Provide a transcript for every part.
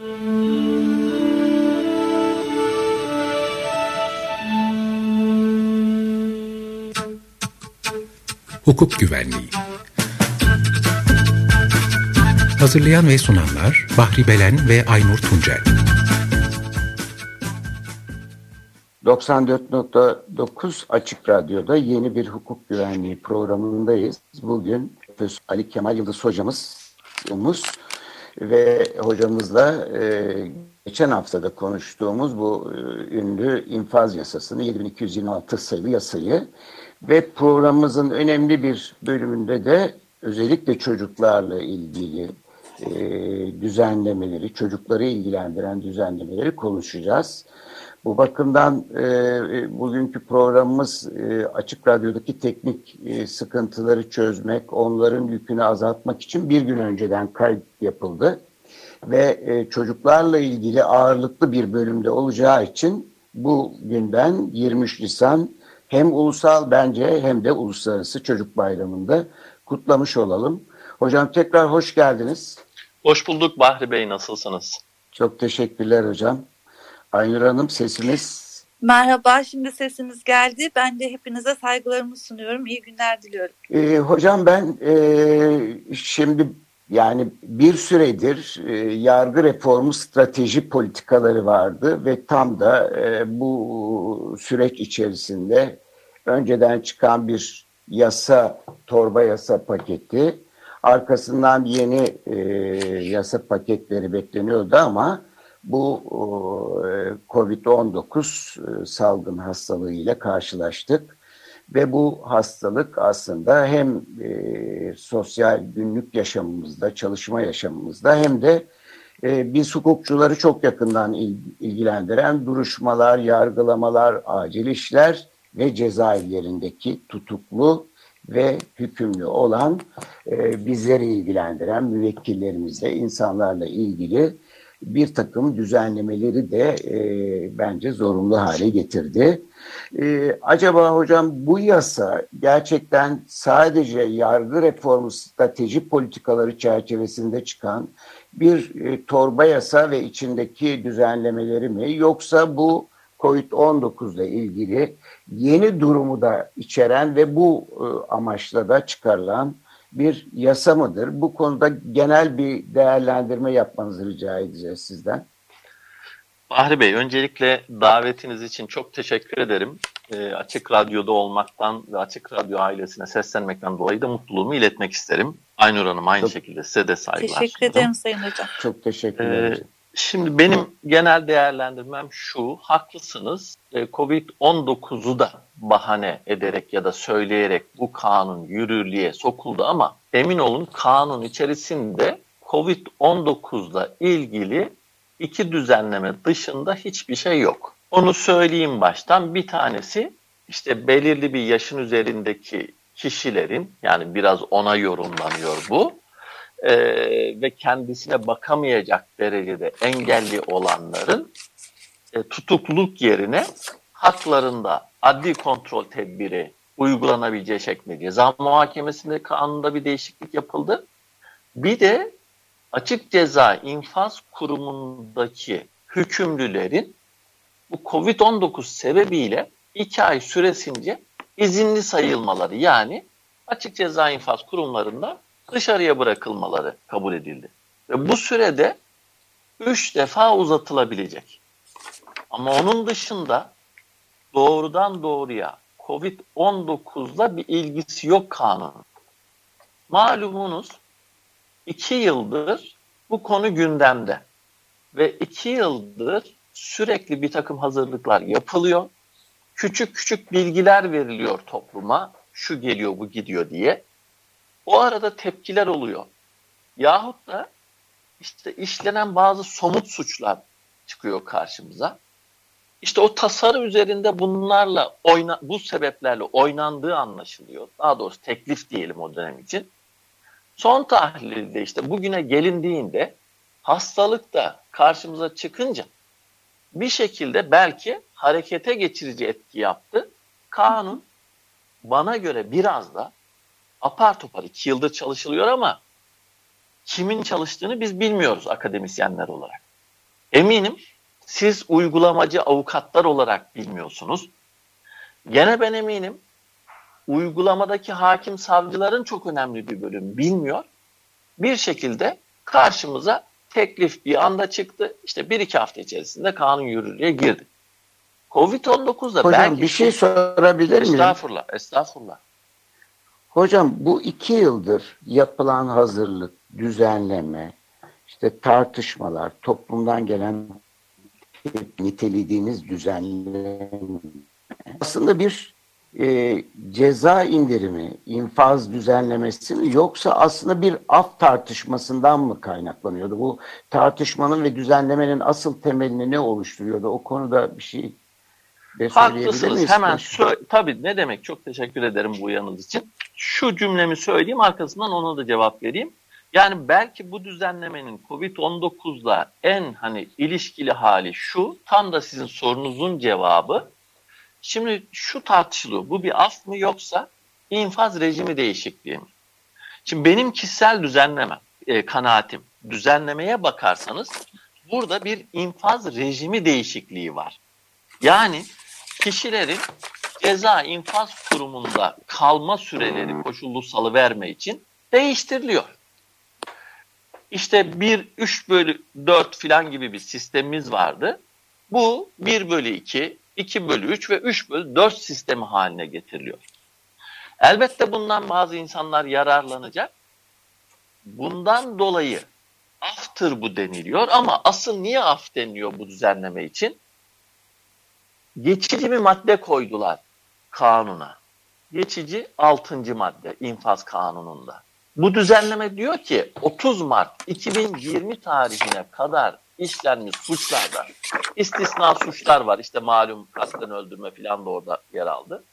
Hukuk Güvenliği Hazırlayan ve sunanlar Bahri Belen ve Aynur Tuncel 94.9 Açık Radyo'da yeni bir hukuk güvenliği programındayız. Bugün Ali Kemal Yıldız hocamız ve hocamızla e, geçen haftada konuştuğumuz bu e, ünlü infaz yasasını 7226 sayılı yasayı ve programımızın önemli bir bölümünde de özellikle çocuklarla ilgili e, düzenlemeleri, çocukları ilgilendiren düzenlemeleri konuşacağız. Bu bakımdan e, e, bugünkü programımız e, Açık Radyo'daki teknik e, sıkıntıları çözmek, onların yükünü azaltmak için bir gün önceden kayıt yapıldı. Ve e, çocuklarla ilgili ağırlıklı bir bölümde olacağı için bu günden 23 Nisan hem ulusal bence hem de uluslararası çocuk bayramında kutlamış olalım. Hocam tekrar hoş geldiniz. Hoş bulduk Bahri Bey nasılsınız? Çok teşekkürler hocam. Aynur Hanım sesiniz. Merhaba, şimdi sesiniz geldi. Ben de hepinize saygılarımı sunuyorum. İyi günler diliyorum. Ee, hocam ben e, şimdi yani bir süredir e, yargı reformu strateji politikaları vardı ve tam da e, bu süreç içerisinde önceden çıkan bir yasa, torba yasa paketi, arkasından yeni e, yasa paketleri bekleniyordu ama bu e, COVID-19 e, salgın hastalığı ile karşılaştık. Ve bu hastalık aslında hem e, sosyal günlük yaşamımızda, çalışma yaşamımızda hem de biz hukukçuları çok yakından il, ilgilendiren duruşmalar, yargılamalar, acil işler ve cezaevlerindeki tutuklu ve hükümlü olan e, bizleri ilgilendiren müvekkillerimizle, insanlarla ilgili bir takım düzenlemeleri de e, bence zorunlu hale getirdi. E, acaba hocam bu yasa gerçekten sadece yargı reformu strateji politikaları çerçevesinde çıkan bir e, torba yasa ve içindeki düzenlemeleri mi yoksa bu COVID-19 ile ilgili yeni durumu da içeren ve bu e, amaçla da çıkarılan bir yasa mıdır? Bu konuda genel bir değerlendirme yapmanızı rica edeceğiz sizden. Bahri Bey, öncelikle davetiniz için çok teşekkür ederim. E, açık Radyo'da olmaktan ve Açık Radyo ailesine seslenmekten dolayı da mutluluğumu iletmek isterim. Aynur Hanım aynı çok, şekilde size de saygılar. Teşekkür ederim Sayın Hocam. Çok teşekkürler. Ee, Şimdi benim genel değerlendirmem şu, haklısınız. E, Covid-19'u da bahane ederek ya da söyleyerek bu kanun yürürlüğe sokuldu ama emin olun kanun içerisinde Covid-19'la ilgili iki düzenleme dışında hiçbir şey yok. Onu söyleyeyim baştan. Bir tanesi işte belirli bir yaşın üzerindeki kişilerin yani biraz ona yorumlanıyor bu e, ve kendisine bakamayacak derecede engelli olanların e, tutukluluk yerine haklarında adli kontrol tedbiri uygulanabileceği şeklinde ceza muhakemesinde kanunda bir değişiklik yapıldı. Bir de açık ceza infaz kurumundaki hükümlülerin bu Covid-19 sebebiyle iki ay süresince izinli sayılmaları yani açık ceza infaz kurumlarında dışarıya bırakılmaları kabul edildi. Ve bu sürede üç defa uzatılabilecek. Ama onun dışında doğrudan doğruya Covid-19'la bir ilgisi yok kanun. Malumunuz iki yıldır bu konu gündemde. Ve iki yıldır sürekli bir takım hazırlıklar yapılıyor. Küçük küçük bilgiler veriliyor topluma. Şu geliyor bu gidiyor diye. O arada tepkiler oluyor. Yahut da işte işlenen bazı somut suçlar çıkıyor karşımıza. İşte o tasarı üzerinde bunlarla oyna, bu sebeplerle oynandığı anlaşılıyor. Daha doğrusu teklif diyelim o dönem için. Son tahlilde işte bugüne gelindiğinde hastalık da karşımıza çıkınca bir şekilde belki harekete geçirici etki yaptı. Kanun bana göre biraz da apar topar iki yıldır çalışılıyor ama kimin çalıştığını biz bilmiyoruz akademisyenler olarak. Eminim siz uygulamacı avukatlar olarak bilmiyorsunuz. Gene ben eminim uygulamadaki hakim savcıların çok önemli bir bölüm bilmiyor. Bir şekilde karşımıza teklif bir anda çıktı. İşte bir iki hafta içerisinde kanun yürürlüğe girdi. Covid-19'da Hocam belki... bir şey sorabilir miyim? Estağfurullah, estağfurullah. Hocam bu iki yıldır yapılan hazırlık, düzenleme, işte tartışmalar, toplumdan gelen nitelediğiniz düzenleme aslında bir e, ceza indirimi, infaz düzenlemesi mi yoksa aslında bir af tartışmasından mı kaynaklanıyordu? Bu tartışmanın ve düzenlemenin asıl temelini ne oluşturuyordu? O konuda bir şey Haklısınız. Hemen sö- tabii ne demek çok teşekkür ederim bu yanınız için. Şu cümlemi söyleyeyim arkasından ona da cevap vereyim. Yani belki bu düzenlemenin Covid-19'la en hani ilişkili hali şu, tam da sizin sorunuzun cevabı. Şimdi şu tartışılıyor, bu bir af mı yoksa infaz rejimi değişikliği mi? Şimdi benim kişisel düzenleme, e, kanaatim, düzenlemeye bakarsanız burada bir infaz rejimi değişikliği var. Yani kişilerin ceza infaz kurumunda kalma süreleri koşullu salıverme için değiştiriliyor. İşte 1, 3 bölü 4 filan gibi bir sistemimiz vardı. Bu 1 bölü 2, 2 bölü 3 ve 3 bölü 4 sistemi haline getiriliyor. Elbette bundan bazı insanlar yararlanacak. Bundan dolayı aftır bu deniliyor ama asıl niye af deniliyor bu düzenleme için? Geçici bir madde koydular kanuna. Geçici 6. madde infaz kanununda. Bu düzenleme diyor ki 30 Mart 2020 tarihine kadar işlenmiş suçlarda istisna suçlar var. İşte malum kasten öldürme falan da orada yer aldı.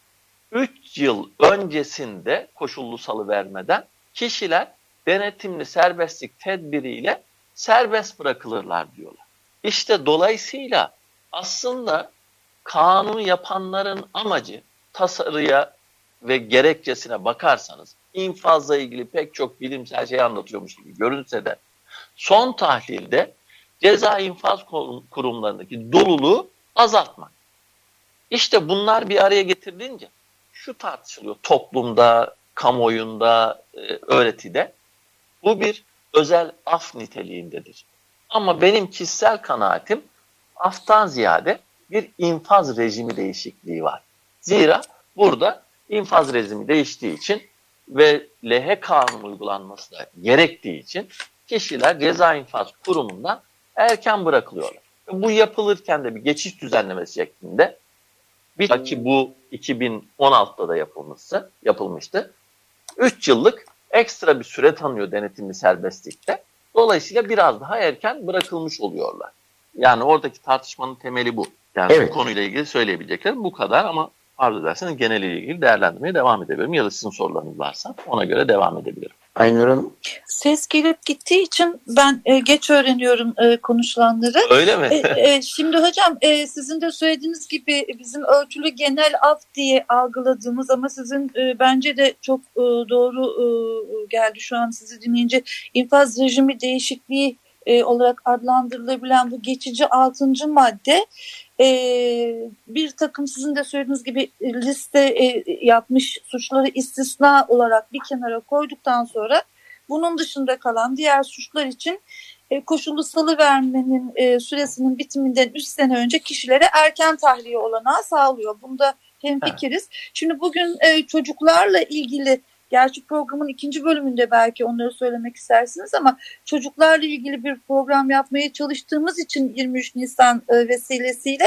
3 yıl öncesinde koşullu salı vermeden kişiler denetimli serbestlik tedbiriyle serbest bırakılırlar diyorlar. İşte dolayısıyla aslında kanunu yapanların amacı tasarıya ve gerekçesine bakarsanız infazla ilgili pek çok bilimsel şey anlatıyormuş gibi görünse de son tahlilde ceza infaz kurumlarındaki doluluğu azaltmak. İşte bunlar bir araya getirilince şu tartışılıyor toplumda, kamuoyunda, e, öğretide. Bu bir özel af niteliğindedir. Ama benim kişisel kanaatim aftan ziyade bir infaz rejimi değişikliği var. Zira burada infaz rejimi değiştiği için ve lehe kanun uygulanması da gerektiği için kişiler ceza infaz kurumundan erken bırakılıyorlar. Bu yapılırken de bir geçiş düzenlemesi şeklinde bir ki bu 2016'da da yapılmıştı, yapılmıştı. 3 yıllık ekstra bir süre tanıyor denetimli serbestlikte. Dolayısıyla biraz daha erken bırakılmış oluyorlar. Yani oradaki tartışmanın temeli bu. Yani evet. bu konuyla ilgili söyleyebileceklerim bu kadar ama arzu ederseniz geneliyle ilgili değerlendirmeye devam edebilirim. Ya da sizin sorularınız varsa ona göre devam edebilirim. Aynur Hanım. Ses gelip gittiği için ben e, geç öğreniyorum e, konuşulanları. Öyle mi? E, e, şimdi hocam e, sizin de söylediğiniz gibi bizim ölçülü genel af diye algıladığımız ama sizin e, bence de çok e, doğru e, geldi şu an sizi dinleyince infaz rejimi değişikliği e, olarak adlandırılabilen bu geçici altıncı madde e, bir takım sizin de söylediğiniz gibi liste e, yapmış suçları istisna olarak bir kenara koyduktan sonra bunun dışında kalan diğer suçlar için e, koşullu salı vermenin e, süresinin bitiminden 3 sene önce kişilere erken tahliye olanağı sağlıyor. Bunda hemfikiriz. Evet. Şimdi bugün e, çocuklarla ilgili Gerçi programın ikinci bölümünde belki onları söylemek istersiniz ama çocuklarla ilgili bir program yapmaya çalıştığımız için 23 Nisan e, vesilesiyle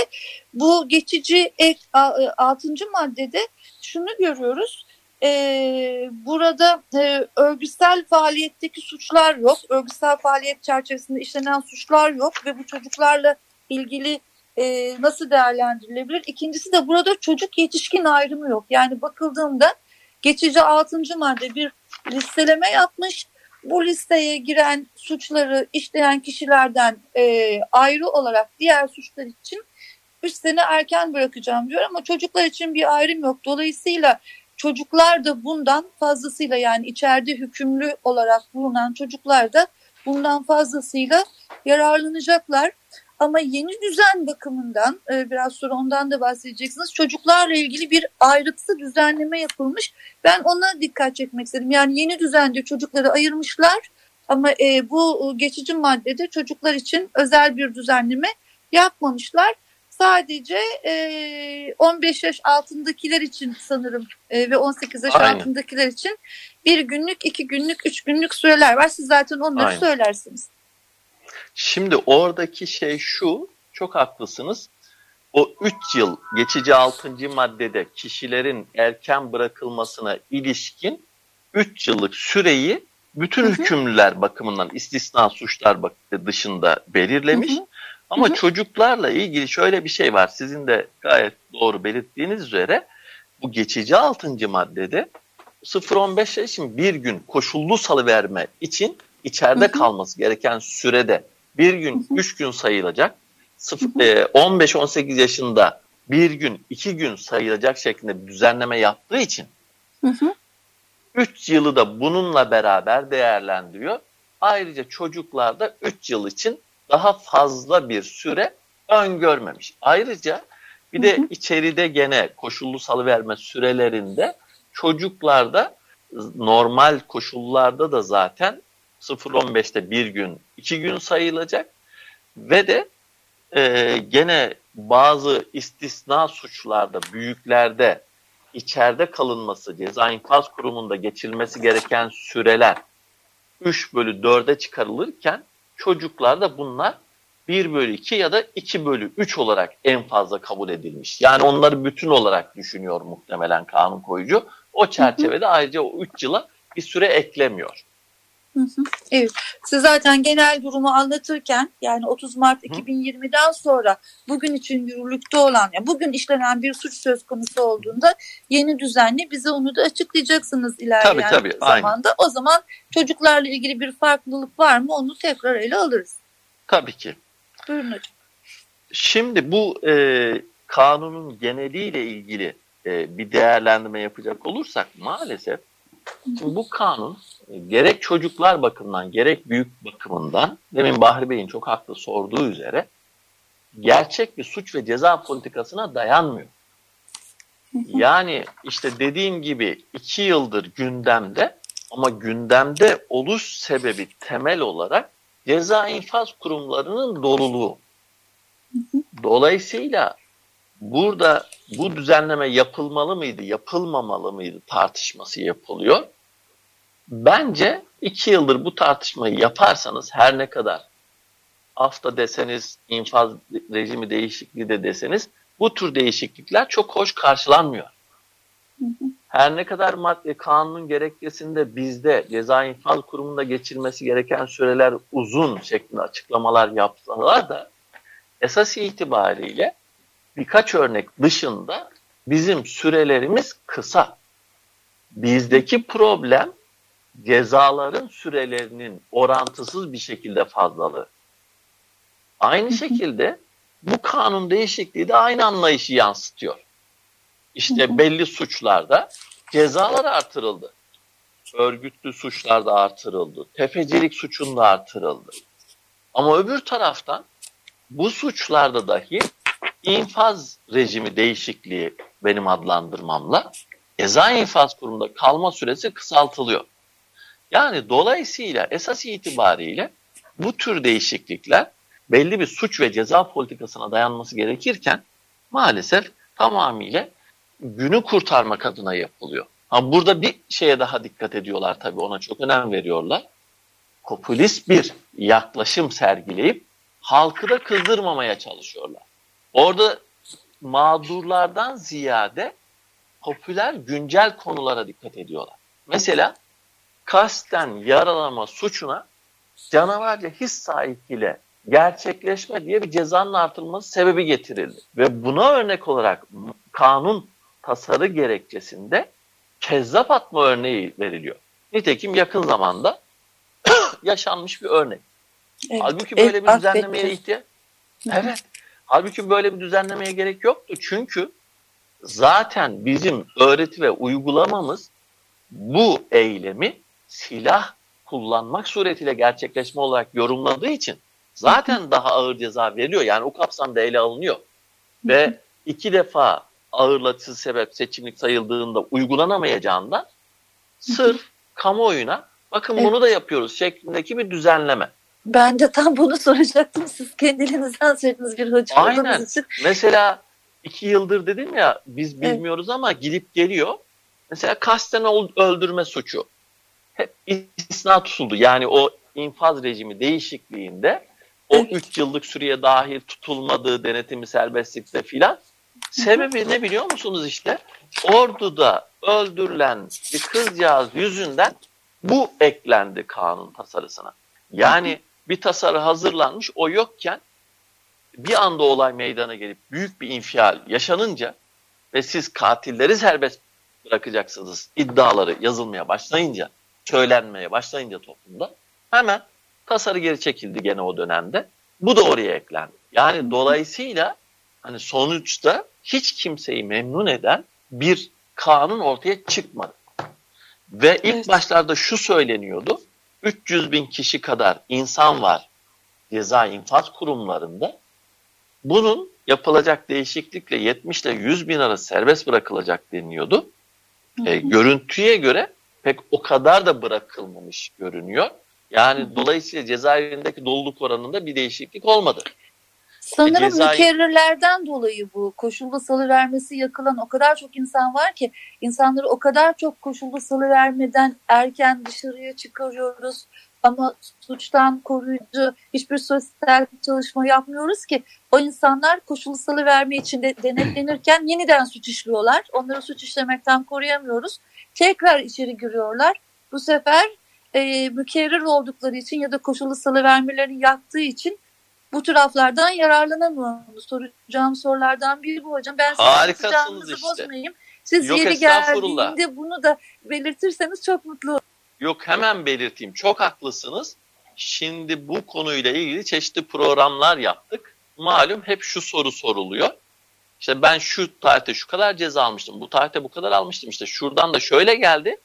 bu geçici ek 6. E, maddede şunu görüyoruz. Ee, burada e, örgüsel faaliyetteki suçlar yok. Örgüsel faaliyet çerçevesinde işlenen suçlar yok ve bu çocuklarla ilgili e, nasıl değerlendirilebilir? İkincisi de burada çocuk yetişkin ayrımı yok. Yani bakıldığında geçici 6. madde bir listeleme yapmış. Bu listeye giren suçları işleyen kişilerden e, ayrı olarak diğer suçlar için 3 sene erken bırakacağım diyor ama çocuklar için bir ayrım yok. Dolayısıyla çocuklar da bundan fazlasıyla yani içeride hükümlü olarak bulunan çocuklar da bundan fazlasıyla yararlanacaklar. Ama yeni düzen bakımından e, biraz sonra ondan da bahsedeceksiniz. Çocuklarla ilgili bir ayrıksı düzenleme yapılmış. Ben ona dikkat çekmek istedim. Yani yeni düzende çocukları ayırmışlar ama e, bu geçici maddede çocuklar için özel bir düzenleme yapmamışlar. Sadece e, 15 yaş altındakiler için sanırım e, ve 18 yaş Aynen. altındakiler için bir günlük, iki günlük, üç günlük süreler var. Siz zaten onları Aynen. söylersiniz. Şimdi oradaki şey şu, çok haklısınız. O 3 yıl geçici 6. maddede kişilerin erken bırakılmasına ilişkin 3 yıllık süreyi bütün hükümlüler bakımından istisna suçlar dışında belirlemiş. Hı hı. Ama hı hı. çocuklarla ilgili şöyle bir şey var. Sizin de gayet doğru belirttiğiniz üzere bu geçici 6. maddede 0-15 yaşın bir gün koşullu salıverme için içeride hı hı. kalması gereken sürede bir gün, hı hı. üç gün sayılacak. 15-18 e, yaşında bir gün, iki gün sayılacak şeklinde bir düzenleme yaptığı için hı hı. 3 yılı da bununla beraber değerlendiriyor. Ayrıca çocuklarda 3 yıl için daha fazla bir süre öngörmemiş. Ayrıca bir de içeride gene koşullu salıverme sürelerinde çocuklarda normal koşullarda da zaten 0-15'te bir gün, iki gün sayılacak ve de e, gene bazı istisna suçlarda, büyüklerde içeride kalınması, ceza infaz kurumunda geçilmesi gereken süreler 3 bölü 4'e çıkarılırken çocuklarda bunlar 1 bölü 2 ya da 2 bölü 3 olarak en fazla kabul edilmiş. Yani onları bütün olarak düşünüyor muhtemelen kanun koyucu. O çerçevede ayrıca o 3 yıla bir süre eklemiyor. Evet. Siz zaten genel durumu anlatırken yani 30 Mart 2020'den sonra bugün için yürürlükte olan yani bugün işlenen bir suç söz konusu olduğunda yeni düzenli bize onu da açıklayacaksınız ilerleyen tabii, tabii, zamanda. Aynen. O zaman çocuklarla ilgili bir farklılık var mı onu tekrar ele alırız. Tabii ki. Buyurun hocam. Şimdi bu e, kanunun geneliyle ilgili e, bir değerlendirme yapacak olursak maalesef Şimdi bu kanun e, gerek çocuklar bakımından gerek büyük bakımından demin Bahri Bey'in çok haklı sorduğu üzere gerçek bir suç ve ceza politikasına dayanmıyor. Yani işte dediğim gibi iki yıldır gündemde ama gündemde oluş sebebi temel olarak ceza infaz kurumlarının doluluğu. Dolayısıyla burada bu düzenleme yapılmalı mıydı, yapılmamalı mıydı tartışması yapılıyor. Bence iki yıldır bu tartışmayı yaparsanız her ne kadar hafta deseniz, infaz rejimi değişikliği de deseniz bu tür değişiklikler çok hoş karşılanmıyor. Her ne kadar madde kanunun gerekçesinde bizde ceza infaz kurumunda geçirmesi gereken süreler uzun şeklinde açıklamalar yapsalar da esas itibariyle birkaç örnek dışında bizim sürelerimiz kısa. Bizdeki problem cezaların sürelerinin orantısız bir şekilde fazlalığı. Aynı şekilde bu kanun değişikliği de aynı anlayışı yansıtıyor. İşte belli suçlarda cezalar artırıldı. Örgütlü suçlarda artırıldı. Tefecilik suçunda artırıldı. Ama öbür taraftan bu suçlarda dahi infaz rejimi değişikliği benim adlandırmamla ceza infaz kurumunda kalma süresi kısaltılıyor. Yani dolayısıyla esas itibariyle bu tür değişiklikler belli bir suç ve ceza politikasına dayanması gerekirken maalesef tamamıyla günü kurtarmak adına yapılıyor. Ama burada bir şeye daha dikkat ediyorlar tabii ona çok önem veriyorlar. Popülist bir yaklaşım sergileyip halkı da kızdırmamaya çalışıyorlar. Orada mağdurlardan ziyade popüler güncel konulara dikkat ediyorlar. Mesela kasten yaralama suçuna canavarca his sahipliğiyle gerçekleşme diye bir cezanın artırılması sebebi getirildi. Ve buna örnek olarak kanun tasarı gerekçesinde kezzap atma örneği veriliyor. Nitekim yakın zamanda yaşanmış bir örnek. Evet, Halbuki böyle bir düzenlemeye ihtiyaç Evet. Halbuki böyle bir düzenlemeye gerek yoktu. Çünkü zaten bizim öğreti ve uygulamamız bu eylemi silah kullanmak suretiyle gerçekleşme olarak yorumladığı için zaten daha ağır ceza veriliyor. Yani o kapsamda ele alınıyor. Ve iki defa ağırlatıcı sebep seçimlik sayıldığında uygulanamayacağından sırf kamuoyuna bakın evet. bunu da yapıyoruz şeklindeki bir düzenleme. Ben de tam bunu soracaktım. Siz kendinizden söylediniz bir hoca Aynen. için. Mesela iki yıldır dedim ya biz bilmiyoruz evet. ama gidip geliyor. Mesela kasten öldürme suçu. Hep istisna tutuldu. Yani o infaz rejimi değişikliğinde o 3 evet. yıllık süreye dahil tutulmadığı denetimi serbestlikte filan. Sebebi ne biliyor musunuz işte? Ordu'da öldürülen bir kızcağız yüzünden bu eklendi kanun tasarısına. Yani bir tasarı hazırlanmış o yokken bir anda olay meydana gelip büyük bir infial yaşanınca ve siz katilleri serbest bırakacaksınız iddiaları yazılmaya başlayınca, söylenmeye başlayınca toplumda hemen tasarı geri çekildi gene o dönemde. Bu da oraya eklendi. Yani dolayısıyla hani sonuçta hiç kimseyi memnun eden bir kanun ortaya çıkmadı. Ve ilk başlarda şu söyleniyordu. 300 bin kişi kadar insan var ceza infaz kurumlarında. Bunun yapılacak değişiklikle 70 ile 100 bin arası serbest bırakılacak deniyordu. E, görüntüye göre pek o kadar da bırakılmamış görünüyor. Yani dolayısıyla cezaevindeki doluluk oranında bir değişiklik olmadı. Sanırım e, ceza... mükerrirlerden dolayı bu koşullu salı vermesi yakılan o kadar çok insan var ki insanları o kadar çok koşullu salı vermeden erken dışarıya çıkarıyoruz ama suçtan koruyucu hiçbir sosyal çalışma yapmıyoruz ki o insanlar koşullu salı verme için de denetlenirken yeniden suç işliyorlar. Onları suç işlemekten koruyamıyoruz. Tekrar içeri giriyorlar. Bu sefer e, mükerrer oldukları için ya da koşullu salı vermelerini yaptığı için bu tür aflardan yararlanamıyoruz. Soracağım sorulardan biri bu hocam. Ben Harikasınız işte. bozmayayım. Siz Yok, yeri geldiğinde bunu da belirtirseniz çok mutlu olurum. Yok hemen belirteyim. Çok haklısınız. Şimdi bu konuyla ilgili çeşitli programlar yaptık. Malum hep şu soru soruluyor. İşte ben şu tarihte şu kadar ceza almıştım, bu tarihte bu kadar almıştım. İşte şuradan da şöyle geldi.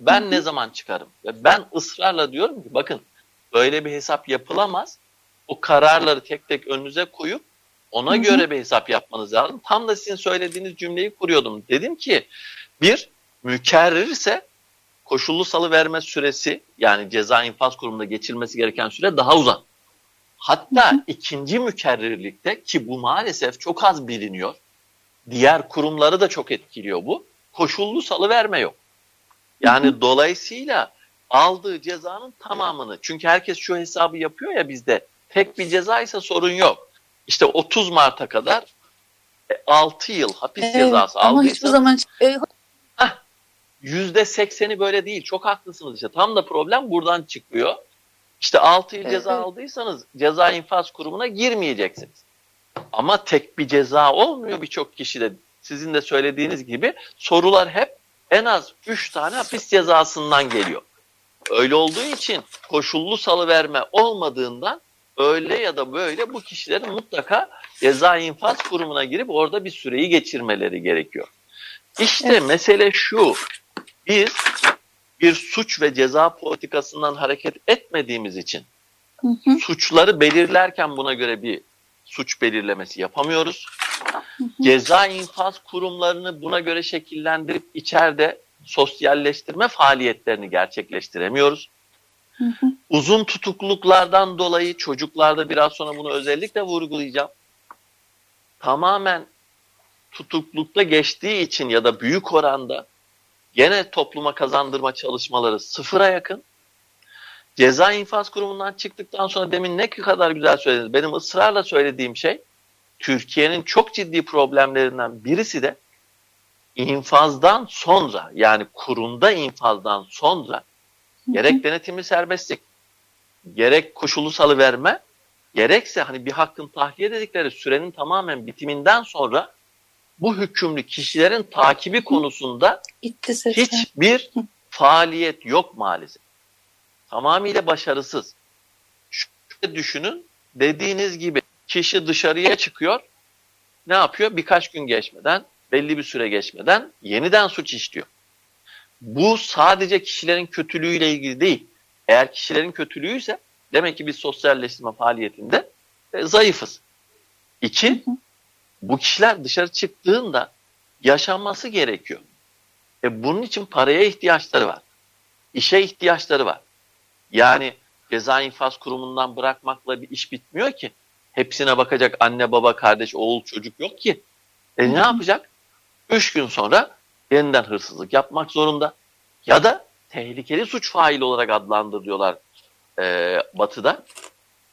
Ben ne zaman çıkarım? Ve ben ısrarla diyorum ki bakın böyle bir hesap yapılamaz. O kararları tek tek önünüze koyup ona Hı-hı. göre bir hesap yapmanız lazım. Tam da sizin söylediğiniz cümleyi kuruyordum. Dedim ki bir mükerrirse koşullu salı verme süresi yani ceza infaz kurumunda geçilmesi gereken süre daha uzun. Hatta hı hı. ikinci mükerrirlikte ki bu maalesef çok az biliniyor. Diğer kurumları da çok etkiliyor bu. Koşullu salı verme yok. Yani hı hı. dolayısıyla aldığı cezanın tamamını çünkü herkes şu hesabı yapıyor ya bizde tek bir ceza ise sorun yok. İşte 30 Mart'a kadar 6 e, yıl hapis evet, cezası ama aldıysa hiçbir zaman e, yüzde sekseni böyle değil. Çok haklısınız işte. Tam da problem buradan çıkıyor. İşte 6 yıl ceza aldıysanız ceza infaz kurumuna girmeyeceksiniz. Ama tek bir ceza olmuyor birçok kişide. Sizin de söylediğiniz gibi sorular hep en az 3 tane hapis cezasından geliyor. Öyle olduğu için koşullu salıverme olmadığından öyle ya da böyle bu kişilerin mutlaka ceza infaz kurumuna girip orada bir süreyi geçirmeleri gerekiyor. İşte evet. mesele şu, biz bir suç ve ceza politikasından hareket etmediğimiz için hı hı. suçları belirlerken buna göre bir suç belirlemesi yapamıyoruz. Hı hı. Ceza infaz kurumlarını buna göre şekillendirip içeride sosyalleştirme faaliyetlerini gerçekleştiremiyoruz. Uzun tutukluluklardan dolayı çocuklarda biraz sonra bunu özellikle vurgulayacağım. Tamamen tutuklukta geçtiği için ya da büyük oranda gene topluma kazandırma çalışmaları sıfıra yakın. Ceza infaz kurumundan çıktıktan sonra demin ne kadar güzel söylediniz. Benim ısrarla söylediğim şey Türkiye'nin çok ciddi problemlerinden birisi de infazdan sonra yani kurumda infazdan sonra gerek denetimli serbestlik, gerek koşulu salıverme, gerekse hani bir hakkın tahliye dedikleri sürenin tamamen bitiminden sonra bu hükümlü kişilerin takibi konusunda hiçbir faaliyet yok maalesef. Tamamıyla başarısız. Şöyle düşünün, dediğiniz gibi kişi dışarıya çıkıyor, ne yapıyor? Birkaç gün geçmeden, belli bir süre geçmeden yeniden suç işliyor. Bu sadece kişilerin kötülüğüyle ilgili değil. Eğer kişilerin kötülüğüyse demek ki biz sosyalleştirme faaliyetinde e, zayıfız. İki, bu kişiler dışarı çıktığında yaşanması gerekiyor. E bunun için paraya ihtiyaçları var. İşe ihtiyaçları var. Yani ceza infaz kurumundan bırakmakla bir iş bitmiyor ki. Hepsine bakacak anne baba kardeş oğul çocuk yok ki. E ne yapacak? Üç gün sonra yeniden hırsızlık yapmak zorunda. Ya da tehlikeli suç faili olarak adlandırıyorlar e, batıda.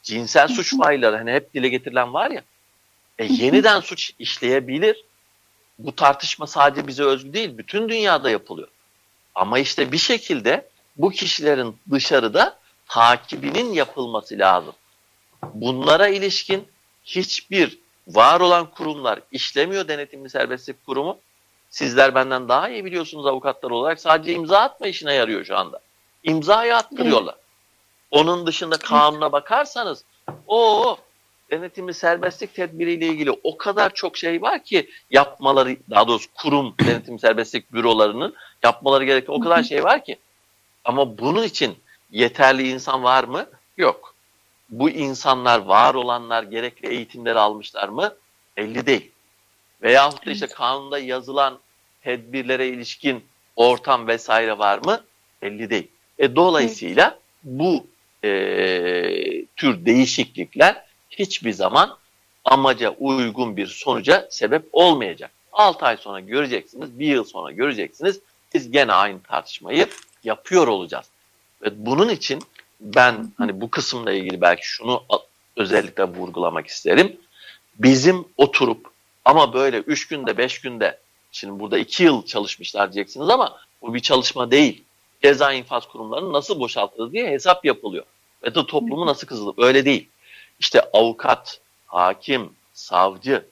Cinsel suç failleri hani hep dile getirilen var ya. E, yeniden suç işleyebilir. Bu tartışma sadece bize özgü değil. Bütün dünyada yapılıyor. Ama işte bir şekilde bu kişilerin dışarıda takibinin yapılması lazım. Bunlara ilişkin hiçbir var olan kurumlar işlemiyor denetimli serbestlik kurumu. Sizler benden daha iyi biliyorsunuz avukatlar olarak sadece imza atma işine yarıyor şu anda. İmzayı attırıyorlar. Onun dışında kanuna bakarsanız o denetimli serbestlik tedbiriyle ilgili o kadar çok şey var ki yapmaları daha doğrusu kurum denetim serbestlik bürolarının yapmaları gereken o kadar şey var ki ama bunun için yeterli insan var mı? Yok. Bu insanlar var olanlar gerekli eğitimleri almışlar mı? Belli değil. Veyahut da işte kanunda yazılan tedbirlere ilişkin ortam vesaire var mı? Belli değil. E, dolayısıyla bu e, tür değişiklikler hiçbir zaman amaca uygun bir sonuca sebep olmayacak. 6 ay sonra göreceksiniz, bir yıl sonra göreceksiniz. Biz gene aynı tartışmayı yapıyor olacağız. Ve bunun için ben hani bu kısımla ilgili belki şunu özellikle vurgulamak isterim. Bizim oturup ama böyle 3 günde 5 günde şimdi burada 2 yıl çalışmışlar diyeceksiniz ama bu bir çalışma değil. Ceza infaz kurumlarının nasıl boşaltılır diye hesap yapılıyor. Ve de toplumu nasıl kızılır? Öyle değil. İşte avukat, hakim, savcı,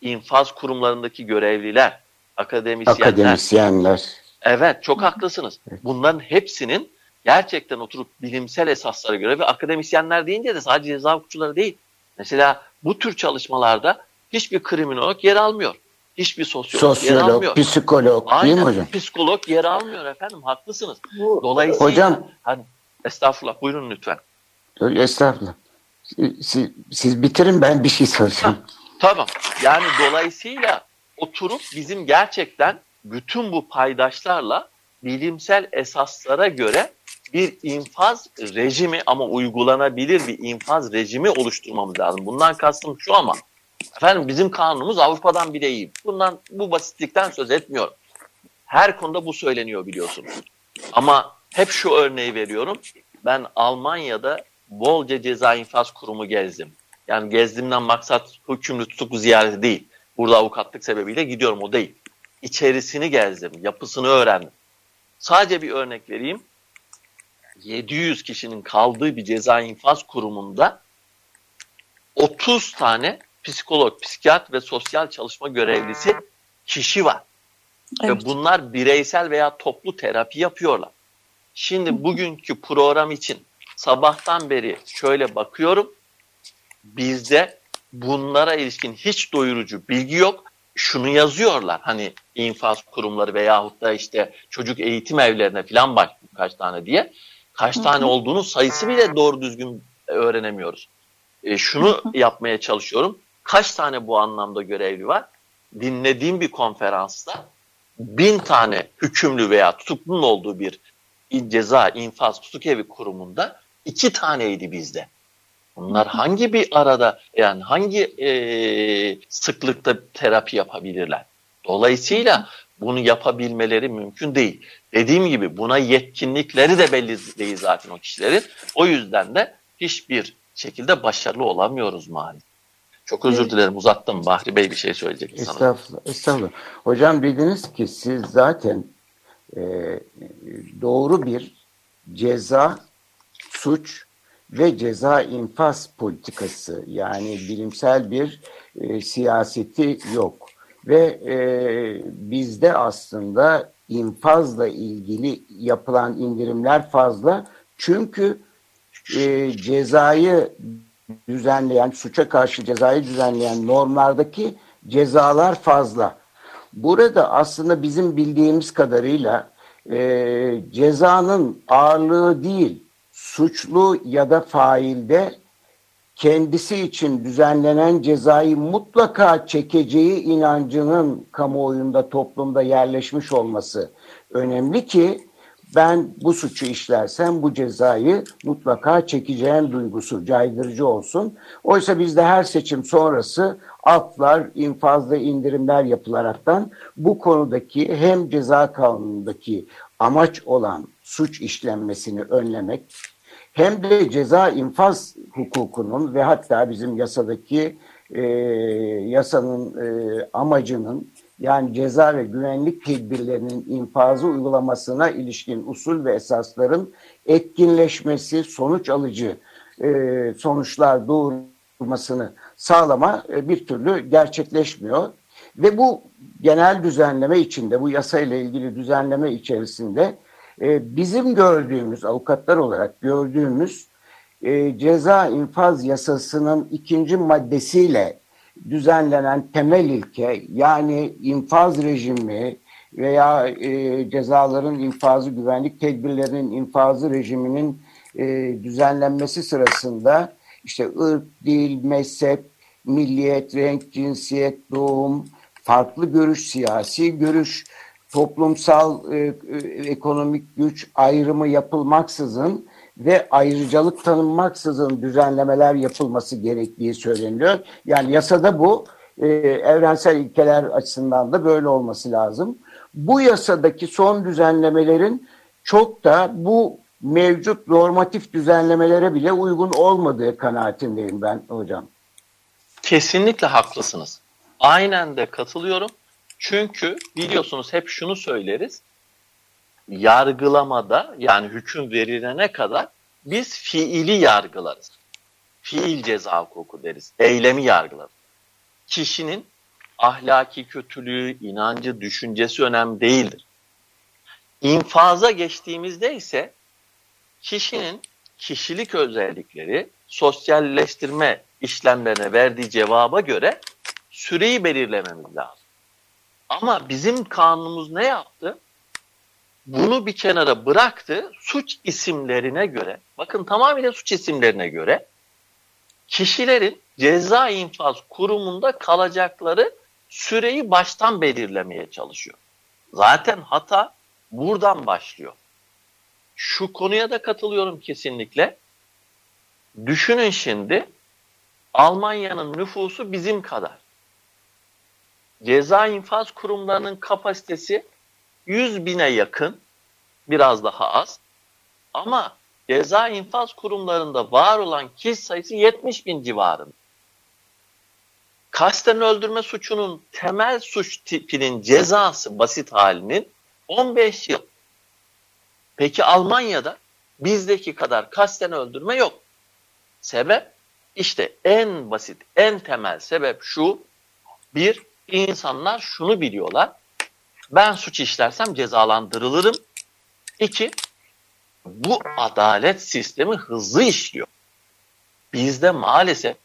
infaz kurumlarındaki görevliler, akademisyenler. Akademisyenler. Evet çok haklısınız. Bunların hepsinin gerçekten oturup bilimsel esaslara göre ve akademisyenler deyince de sadece ceza hukukçuları değil. Mesela bu tür çalışmalarda hiçbir kriminolog yer almıyor. Hiçbir sosyolog, sosyolog yer almıyor. psikolog Aynen, değil mi hocam? Psikolog yer almıyor efendim haklısınız. Dolayısıyla hocam, hani, estağfurullah buyurun lütfen. Estağfurullah. Siz, siz bitirin ben bir şey soracağım. Ha, tamam. Yani dolayısıyla oturup bizim gerçekten bütün bu paydaşlarla bilimsel esaslara göre bir infaz rejimi ama uygulanabilir bir infaz rejimi oluşturmamız lazım. Bundan kastım şu ama efendim bizim kanunumuz Avrupa'dan bile iyi. Bundan bu basitlikten söz etmiyorum. Her konuda bu söyleniyor biliyorsunuz. Ama hep şu örneği veriyorum. Ben Almanya'da bolca ceza infaz kurumu gezdim. Yani gezdimden maksat hükümlü tutuklu ziyareti değil. Burada avukatlık sebebiyle gidiyorum o değil. İçerisini gezdim, yapısını öğrendim. Sadece bir örnek vereyim. 700 kişinin kaldığı bir ceza infaz kurumunda 30 tane psikolog, psikiyat ve sosyal çalışma görevlisi kişi var. Evet. Ve bunlar bireysel veya toplu terapi yapıyorlar. Şimdi bugünkü program için sabahtan beri şöyle bakıyorum. Bizde bunlara ilişkin hiç doyurucu bilgi yok. Şunu yazıyorlar hani infaz kurumları veyahut da işte çocuk eğitim evlerine falan bak kaç tane diye. Kaç tane olduğunu sayısı bile doğru düzgün öğrenemiyoruz. E, şunu yapmaya çalışıyorum. Kaç tane bu anlamda görevli var? Dinlediğim bir konferansta bin tane hükümlü veya tutuklunun olduğu bir ceza, infaz, tutuk evi kurumunda iki taneydi bizde. Bunlar hangi bir arada yani hangi e, sıklıkta terapi yapabilirler? Dolayısıyla bunu yapabilmeleri mümkün değil. Dediğim gibi buna yetkinlikleri de belli değil zaten o kişilerin. O yüzden de hiçbir şekilde başarılı olamıyoruz maalesef. Çok özür dilerim uzattım. Bahri Bey bir şey söyleyecek sana. Estağfurullah. Estağfurullah. Hocam dediniz ki siz zaten e, doğru bir ceza suç ve ceza infaz politikası yani bilimsel bir e, siyaseti yok. Ve e, bizde aslında infazla ilgili yapılan indirimler fazla. Çünkü e, cezayı düzenleyen, suça karşı cezayı düzenleyen normlardaki cezalar fazla. Burada aslında bizim bildiğimiz kadarıyla e, cezanın ağırlığı değil, suçlu ya da failde kendisi için düzenlenen cezayı mutlaka çekeceği inancının kamuoyunda toplumda yerleşmiş olması önemli ki ben bu suçu işlersem bu cezayı mutlaka çekeceğim duygusu caydırıcı olsun. Oysa bizde her seçim sonrası aflar, infazda indirimler yapılaraktan bu konudaki hem ceza kanunundaki amaç olan suç işlenmesini önlemek hem de ceza infaz hukukunun ve hatta bizim yasadaki e, yasanın e, amacının yani ceza ve güvenlik tedbirlerinin infazı uygulamasına ilişkin usul ve esasların etkinleşmesi, sonuç alıcı e, sonuçlar doğurmasını sağlama e, bir türlü gerçekleşmiyor. Ve bu genel düzenleme içinde, bu yasayla ilgili düzenleme içerisinde e, bizim gördüğümüz, avukatlar olarak gördüğümüz e, ceza infaz yasasının ikinci maddesiyle düzenlenen temel ilke yani infaz rejimi veya e, cezaların infazı, güvenlik tedbirlerinin infazı rejiminin e, düzenlenmesi sırasında işte ırk, dil, mezhep, milliyet, renk, cinsiyet, doğum, farklı görüş, siyasi görüş, toplumsal e, e, ekonomik güç ayrımı yapılmaksızın ve ayrıcalık tanınmaksızın düzenlemeler yapılması gerektiği söyleniyor. Yani yasada bu e, evrensel ilkeler açısından da böyle olması lazım. Bu yasadaki son düzenlemelerin çok da bu mevcut normatif düzenlemelere bile uygun olmadığı kanaatindeyim ben hocam. Kesinlikle haklısınız. Aynen de katılıyorum. Çünkü biliyorsunuz hep şunu söyleriz. Yargılamada yani hüküm verilene kadar biz fiili yargılarız. Fiil ceza hukuku deriz. Eylemi yargılarız. Kişinin ahlaki kötülüğü, inancı, düşüncesi önemli değildir. İnfaza geçtiğimizde ise kişinin kişilik özellikleri sosyalleştirme işlemlerine verdiği cevaba göre süreyi belirlememiz lazım. Ama bizim kanunumuz ne yaptı? Bunu bir kenara bıraktı. Suç isimlerine göre, bakın tamamıyla suç isimlerine göre kişilerin ceza infaz kurumunda kalacakları süreyi baştan belirlemeye çalışıyor. Zaten hata buradan başlıyor. Şu konuya da katılıyorum kesinlikle. Düşünün şimdi Almanya'nın nüfusu bizim kadar ceza infaz kurumlarının kapasitesi 100 bine yakın, biraz daha az. Ama ceza infaz kurumlarında var olan kişi sayısı 70 bin civarında. Kasten öldürme suçunun temel suç tipinin cezası basit halinin 15 yıl. Peki Almanya'da bizdeki kadar kasten öldürme yok. Sebep? İşte en basit, en temel sebep şu. Bir, insanlar şunu biliyorlar. Ben suç işlersem cezalandırılırım. İki, bu adalet sistemi hızlı işliyor. Bizde maalesef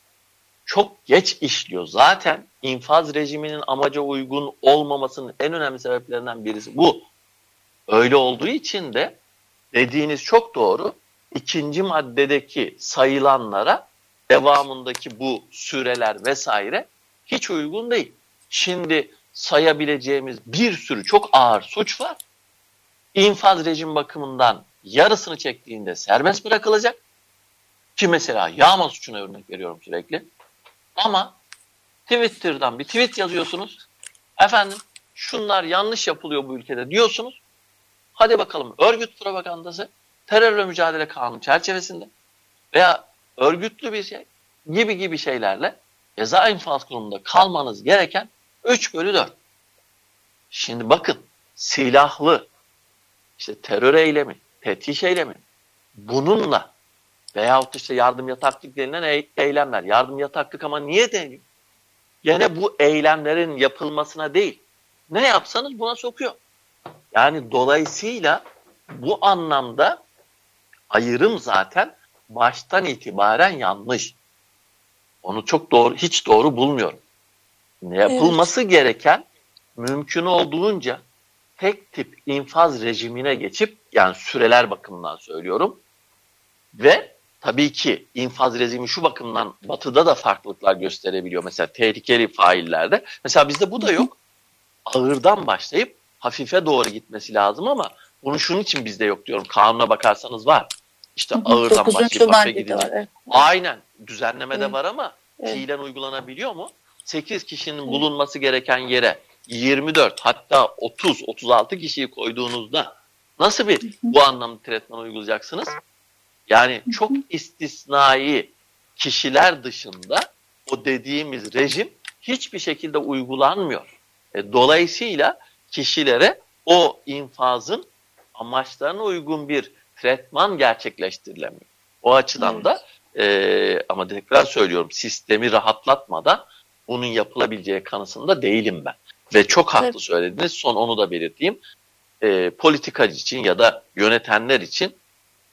çok geç işliyor. Zaten infaz rejiminin amaca uygun olmamasının en önemli sebeplerinden birisi bu. Öyle olduğu için de dediğiniz çok doğru. İkinci maddedeki sayılanlara devamındaki bu süreler vesaire hiç uygun değil. Şimdi sayabileceğimiz bir sürü çok ağır suç var. İnfaz rejim bakımından yarısını çektiğinde serbest bırakılacak. Ki mesela yağma suçuna örnek veriyorum sürekli. Ama Twitter'dan bir tweet yazıyorsunuz. Efendim şunlar yanlış yapılıyor bu ülkede diyorsunuz. Hadi bakalım örgüt propagandası terörle mücadele kanunu çerçevesinde veya örgütlü bir şey gibi gibi şeylerle ceza infaz kurumunda kalmanız gereken 3 bölü 4. Şimdi bakın silahlı işte terör eylemi, tetiş eylemi bununla veyahut işte yardım yataklık denilen eylemler. Yardım yataklık ama niye deniyor? Gene bu eylemlerin yapılmasına değil. Ne yapsanız buna sokuyor. Yani dolayısıyla bu anlamda ayırım zaten baştan itibaren yanlış. Onu çok doğru, hiç doğru bulmuyorum. Yapılması evet. gereken mümkün olduğunca tek tip infaz rejimine geçip yani süreler bakımından söylüyorum. Ve tabii ki infaz rejimi şu bakımdan batıda da farklılıklar gösterebiliyor. Mesela tehlikeli faillerde. Mesela bizde bu da yok. Ağırdan başlayıp hafife doğru gitmesi lazım ama bunu şunun için bizde yok diyorum. Kanuna bakarsanız var. İşte ağırdan başlayıp hafife. Evet. Aynen. Düzenlemede evet. var ama evet. fiilen uygulanabiliyor mu? 8 kişinin bulunması gereken yere 24 hatta 30 36 kişiyi koyduğunuzda nasıl bir bu anlamda tretman uygulayacaksınız? Yani çok istisnai kişiler dışında o dediğimiz rejim hiçbir şekilde uygulanmıyor. E, dolayısıyla kişilere o infazın amaçlarına uygun bir tretman gerçekleştirilemiyor. O açıdan evet. da e, ama tekrar söylüyorum sistemi rahatlatmadan bunun yapılabileceği kanısında değilim ben. Ve çok haklı evet. söylediniz. Son onu da belirteyim. E, politikacı için ya da yönetenler için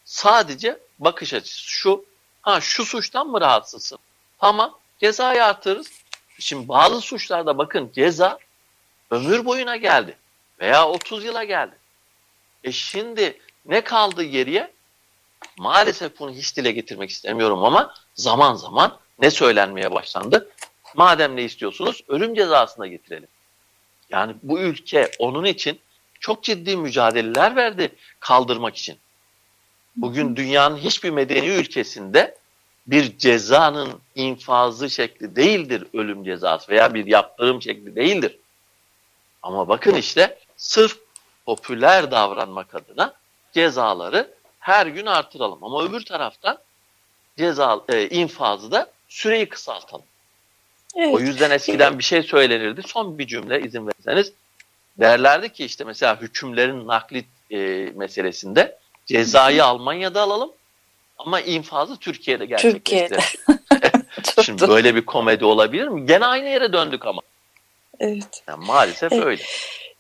sadece bakış açısı şu. Ha şu suçtan mı rahatsızsın? Tamam cezayı artırırız. Şimdi bazı suçlarda bakın ceza ömür boyuna geldi. Veya 30 yıla geldi. E şimdi ne kaldı geriye? Maalesef bunu hiç dile getirmek istemiyorum ama zaman zaman ne söylenmeye başlandı? Madem ne istiyorsunuz ölüm cezasına getirelim. Yani bu ülke onun için çok ciddi mücadeleler verdi kaldırmak için. Bugün dünyanın hiçbir medeni ülkesinde bir cezanın infazı şekli değildir ölüm cezası veya bir yaptırım şekli değildir. Ama bakın işte sırf popüler davranmak adına cezaları her gün artıralım. Ama öbür taraftan ceza e, infazı da süreyi kısaltalım. Evet. O yüzden eskiden bir şey söylenirdi. Son bir cümle izin verirseniz. Derlerdi ki işte mesela hükümlerin naklit e, meselesinde cezayı Almanya'da alalım ama infazı Türkiye'de gerçekleştirelim. Türkiye'de. Şimdi böyle bir komedi olabilir mi? Gene aynı yere döndük ama. Evet. Yani maalesef evet. öyle.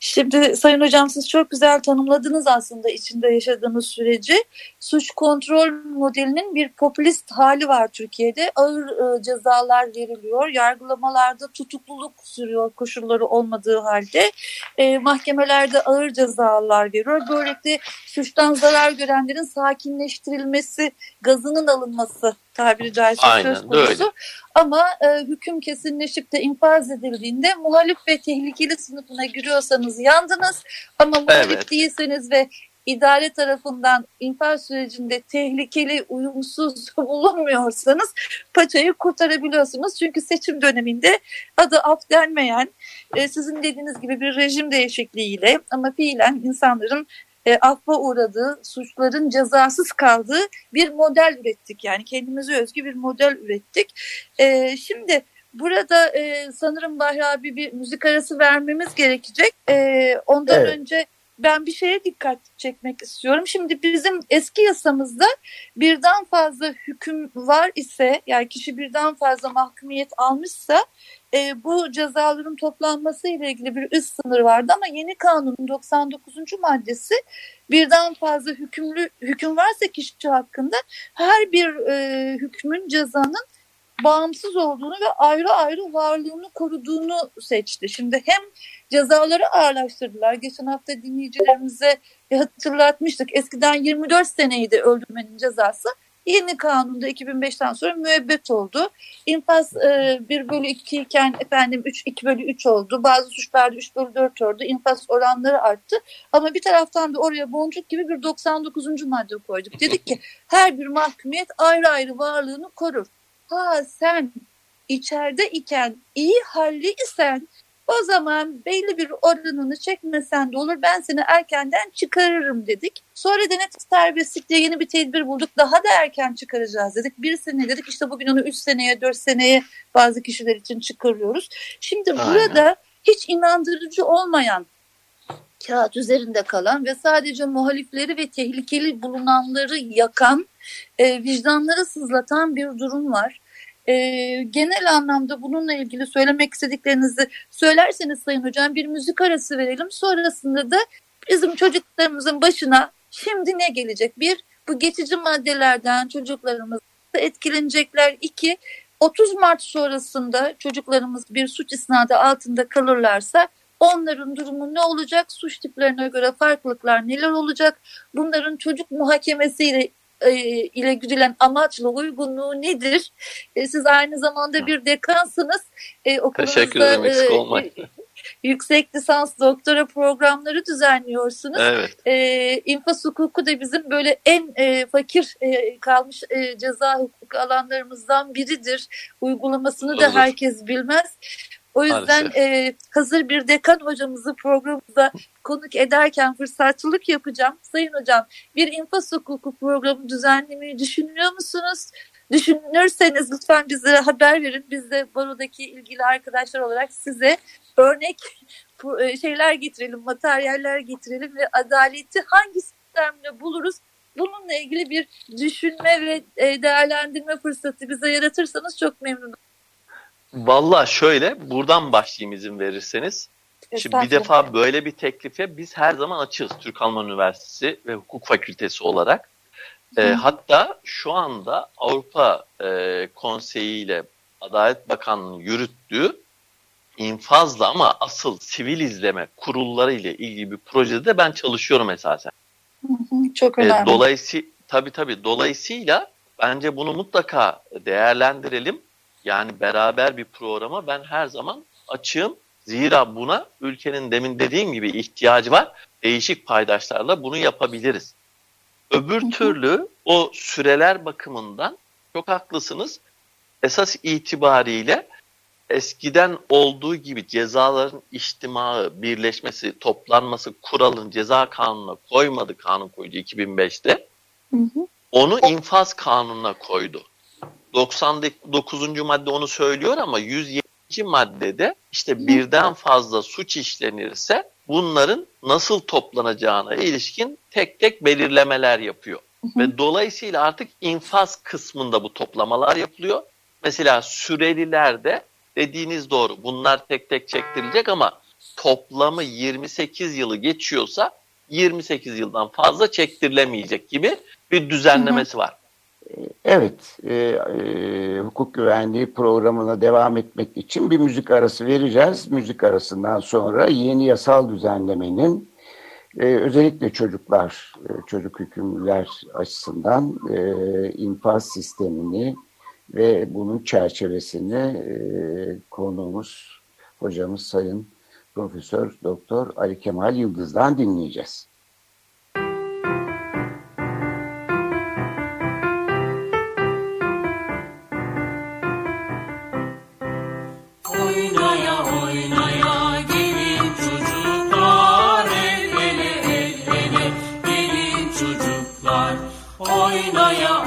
Şimdi Sayın Hocam siz çok güzel tanımladınız aslında içinde yaşadığımız süreci. Suç kontrol modelinin bir popülist hali var Türkiye'de. Ağır e, cezalar veriliyor. Yargılamalarda tutukluluk sürüyor koşulları olmadığı halde. E, mahkemelerde ağır cezalar veriyor. Böylelikle suçtan zarar görenlerin sakinleştirilmesi, gazının alınması tabiri caizse Aynen, söz konusu. Öyle. Ama e, hüküm kesinleşip de infaz edildiğinde muhalif ve tehlikeli sınıfına giriyorsanız yandınız. Ama muhalif evet. değilseniz ve idare tarafından infaz sürecinde tehlikeli, uyumsuz bulunmuyorsanız paçayı kurtarabiliyorsunuz. Çünkü seçim döneminde adı af denmeyen, e, sizin dediğiniz gibi bir rejim değişikliğiyle ama fiilen insanların e, affa uğradığı, suçların cezasız kaldığı bir model ürettik. Yani kendimize özgü bir model ürettik. E, şimdi burada e, sanırım Bahri abi bir müzik arası vermemiz gerekecek. E, ondan evet. önce ben bir şeye dikkat çekmek istiyorum. Şimdi bizim eski yasamızda birden fazla hüküm var ise yani kişi birden fazla mahkumiyet almışsa e, bu cezaların toplanması ile ilgili bir üst sınır vardı ama yeni kanunun 99. maddesi birden fazla hükümlü hüküm varsa kişi hakkında her bir e, hükmün cezanın bağımsız olduğunu ve ayrı ayrı varlığını koruduğunu seçti. Şimdi hem cezaları ağırlaştırdılar. Geçen hafta dinleyicilerimize hatırlatmıştık. Eskiden 24 seneydi öldürmenin cezası. Yeni kanunda 2005'ten sonra müebbet oldu. İnfaz e, 1 bölü 2 iken efendim 3, 2 bölü 3 oldu. Bazı suçlarda 3 bölü 4 oldu. İnfaz oranları arttı. Ama bir taraftan da oraya boncuk gibi bir 99. madde koyduk. Dedik ki her bir mahkumiyet ayrı ayrı varlığını korur. Ha sen içeride iken iyi halli isen o zaman belli bir oranını çekmesen de olur ben seni erkenden çıkarırım dedik. Sonra denetim serbestlikte yeni bir tedbir bulduk daha da erken çıkaracağız dedik. Bir sene dedik işte bugün onu üç seneye dört seneye bazı kişiler için çıkarıyoruz. Şimdi Aynen. burada hiç inandırıcı olmayan kağıt üzerinde kalan ve sadece muhalifleri ve tehlikeli bulunanları yakan, e, vicdanları sızlatan bir durum var. E, genel anlamda bununla ilgili söylemek istediklerinizi söylerseniz Sayın Hocam bir müzik arası verelim. Sonrasında da bizim çocuklarımızın başına şimdi ne gelecek? Bir, bu geçici maddelerden çocuklarımız etkilenecekler. İki, 30 Mart sonrasında çocuklarımız bir suç isnadı altında kalırlarsa onların durumu ne olacak? Suç tiplerine göre farklılıklar neler olacak? Bunların çocuk muhakemesiyle ile güdülen amaçla uygunluğu nedir? E, siz aynı zamanda bir dekansınız. E, okulunuzda, Teşekkür ederim. Eksik e, olmayın. yüksek lisans doktora programları düzenliyorsunuz. Evet. E, infaz hukuku da bizim böyle en e, fakir e, kalmış e, ceza hukuku alanlarımızdan biridir. Uygulamasını da Olur. herkes bilmez. O yüzden e, hazır bir dekan hocamızı programımıza konuk ederken fırsatçılık yapacağım. Sayın hocam bir infaz hukuku programı düzenlemeyi düşünüyor musunuz? Düşünürseniz lütfen bize haber verin. Biz de barodaki ilgili arkadaşlar olarak size örnek şeyler getirelim, materyaller getirelim ve adaleti hangi sistemle buluruz? Bununla ilgili bir düşünme ve değerlendirme fırsatı bize yaratırsanız çok memnun Valla şöyle buradan başlayayım izin verirseniz. Şimdi bir defa böyle bir teklife biz her zaman açığız Türk Alman Üniversitesi ve Hukuk Fakültesi olarak. E, hatta şu anda Avrupa e, Konseyi ile Adalet Bakanlığı'nın yürüttüğü infazla ama asıl sivil izleme kurulları ile ilgili bir projede de ben çalışıyorum esasen. çok önemli. E, dolayısıyla tabii tabii dolayısıyla bence bunu mutlaka değerlendirelim. Yani beraber bir programa ben her zaman açığım. Zira buna ülkenin demin dediğim gibi ihtiyacı var. Değişik paydaşlarla bunu yapabiliriz. Öbür türlü o süreler bakımından çok haklısınız. Esas itibariyle eskiden olduğu gibi cezaların içtimağı, birleşmesi, toplanması kuralın ceza kanununa koymadı kanun koydu 2005'te. Hı hı. Onu infaz kanununa koydu. 99. madde onu söylüyor ama 107. maddede işte birden fazla suç işlenirse bunların nasıl toplanacağına ilişkin tek tek belirlemeler yapıyor. Ve dolayısıyla artık infaz kısmında bu toplamalar yapılıyor. Mesela sürelilerde dediğiniz doğru bunlar tek tek çektirilecek ama toplamı 28 yılı geçiyorsa 28 yıldan fazla çektirilemeyecek gibi bir düzenlemesi var. Evet, e, e, hukuk güvenliği programına devam etmek için bir müzik arası vereceğiz. Müzik arasından sonra yeni yasal düzenlemenin e, özellikle çocuklar, e, çocuk hükümlüler açısından e, infaz sistemini ve bunun çerçevesini e, konuğumuz, hocamız Sayın Profesör Doktor Ali Kemal Yıldız'dan dinleyeceğiz. Biz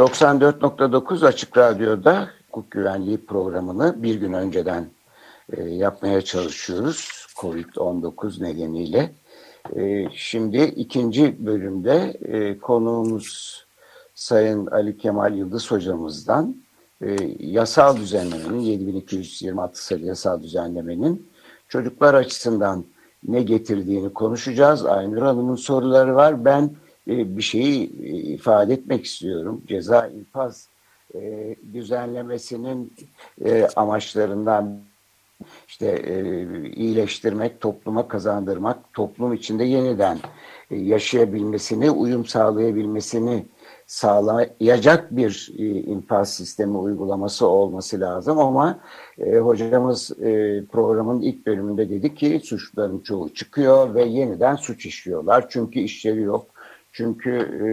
94.9 Açık Radyo'da hukuk güvenliği programını bir gün önceden e, yapmaya çalışıyoruz. Covid-19 nedeniyle. E, şimdi ikinci bölümde e, konuğumuz Sayın Ali Kemal Yıldız hocamızdan e, yasal düzenlemenin 7226 sayılı yasal düzenlemenin çocuklar açısından ne getirdiğini konuşacağız. Aynur Hanım'ın soruları var. Ben bir şeyi e, ifade etmek istiyorum. Ceza infaz e, düzenlemesinin e, amaçlarından işte e, iyileştirmek, topluma kazandırmak, toplum içinde yeniden e, yaşayabilmesini, uyum sağlayabilmesini sağlayacak bir e, infaz sistemi uygulaması olması lazım ama e, hocamız e, programın ilk bölümünde dedi ki suçların çoğu çıkıyor ve yeniden suç işliyorlar çünkü işleri yok. Çünkü e,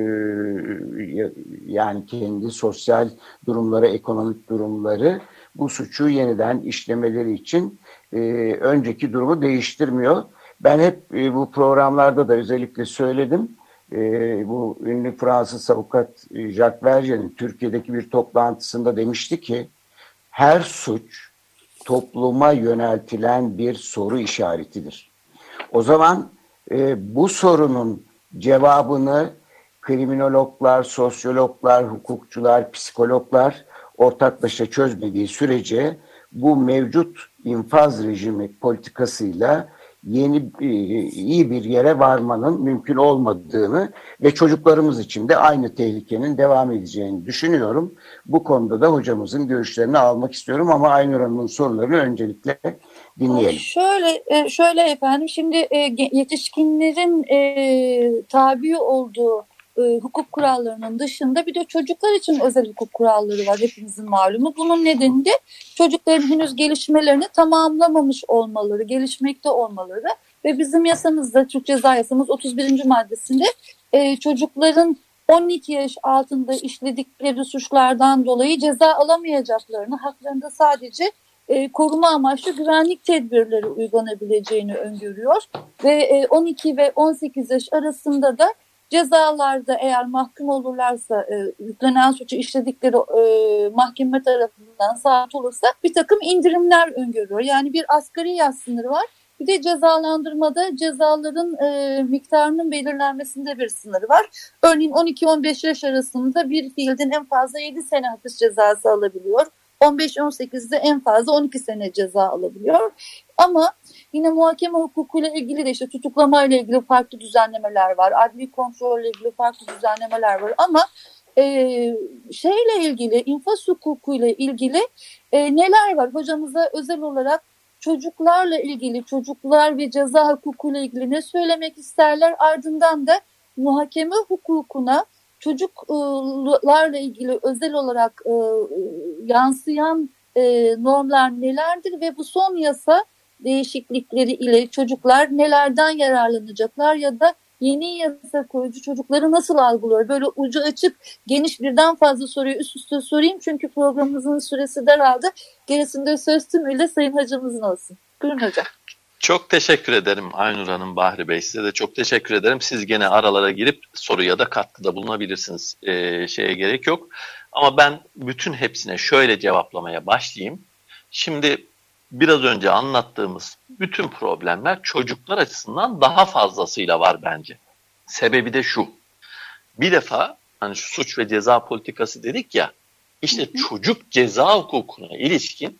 yani kendi sosyal durumları, ekonomik durumları bu suçu yeniden işlemeleri için e, önceki durumu değiştirmiyor. Ben hep e, bu programlarda da özellikle söyledim e, bu ünlü Fransız avukat e, Jacques Verger'in Türkiye'deki bir toplantısında demişti ki her suç topluma yöneltilen bir soru işaretidir. O zaman e, bu sorunun cevabını kriminologlar, sosyologlar, hukukçular, psikologlar ortaklaşa çözmediği sürece bu mevcut infaz rejimi politikasıyla yeni iyi bir yere varmanın mümkün olmadığını ve çocuklarımız için de aynı tehlikenin devam edeceğini düşünüyorum. Bu konuda da hocamızın görüşlerini almak istiyorum ama Aynur Hanım'ın sorularını öncelikle dinleyelim. Şöyle e, şöyle efendim şimdi e, yetişkinlerin tabi olduğu e, hukuk kurallarının dışında bir de çocuklar için özel hukuk kuralları var hepimizin malumu. Bunun nedeni de çocukların henüz gelişmelerini tamamlamamış olmaları, gelişmekte olmaları ve bizim yasamızda Türk Ceza Yasamız 31. maddesinde e, çocukların 12 yaş altında işledikleri suçlardan dolayı ceza alamayacaklarını, haklarında sadece e, koruma amaçlı güvenlik tedbirleri uygulanabileceğini öngörüyor. Ve e, 12 ve 18 yaş arasında da cezalarda eğer mahkum olurlarsa e, yüklenen suçu işledikleri e, mahkeme tarafından saat olursa bir takım indirimler öngörüyor. Yani bir asgari yaş sınırı var. Bir de cezalandırmada cezaların e, miktarının belirlenmesinde bir sınırı var. Örneğin 12-15 yaş arasında bir fiildin en fazla 7 sene hapis cezası alabiliyor. 15-18'de en fazla 12 sene ceza alabiliyor. Ama yine muhakeme hukukuyla ilgili de işte tutuklama ile ilgili farklı düzenlemeler var. Adli kontrolle ilgili farklı düzenlemeler var. Ama e, şeyle ilgili, infaz hukukuyla ilgili e, neler var? Hocamıza özel olarak çocuklarla ilgili, çocuklar ve ceza hukukuyla ilgili ne söylemek isterler? Ardından da muhakeme hukukuna çocuklarla ilgili özel olarak e, yansıyan e, normlar nelerdir ve bu son yasa değişiklikleri ile çocuklar nelerden yararlanacaklar ya da yeni yasa koyucu çocukları nasıl algılıyor? Böyle ucu açık geniş birden fazla soruyu üst üste sorayım çünkü programımızın süresi daraldı. Gerisinde söz tümüyle Sayın Hocamızın olsun. Buyurun hocam. Çok teşekkür ederim Aynur Hanım, Bahri Bey. Size de çok teşekkür ederim. Siz gene aralara girip soruya da katkıda bulunabilirsiniz. Ee, şeye gerek yok. Ama ben bütün hepsine şöyle cevaplamaya başlayayım. Şimdi biraz önce anlattığımız bütün problemler çocuklar açısından daha fazlasıyla var bence. Sebebi de şu. Bir defa hani şu suç ve ceza politikası dedik ya. İşte çocuk ceza hukukuna ilişkin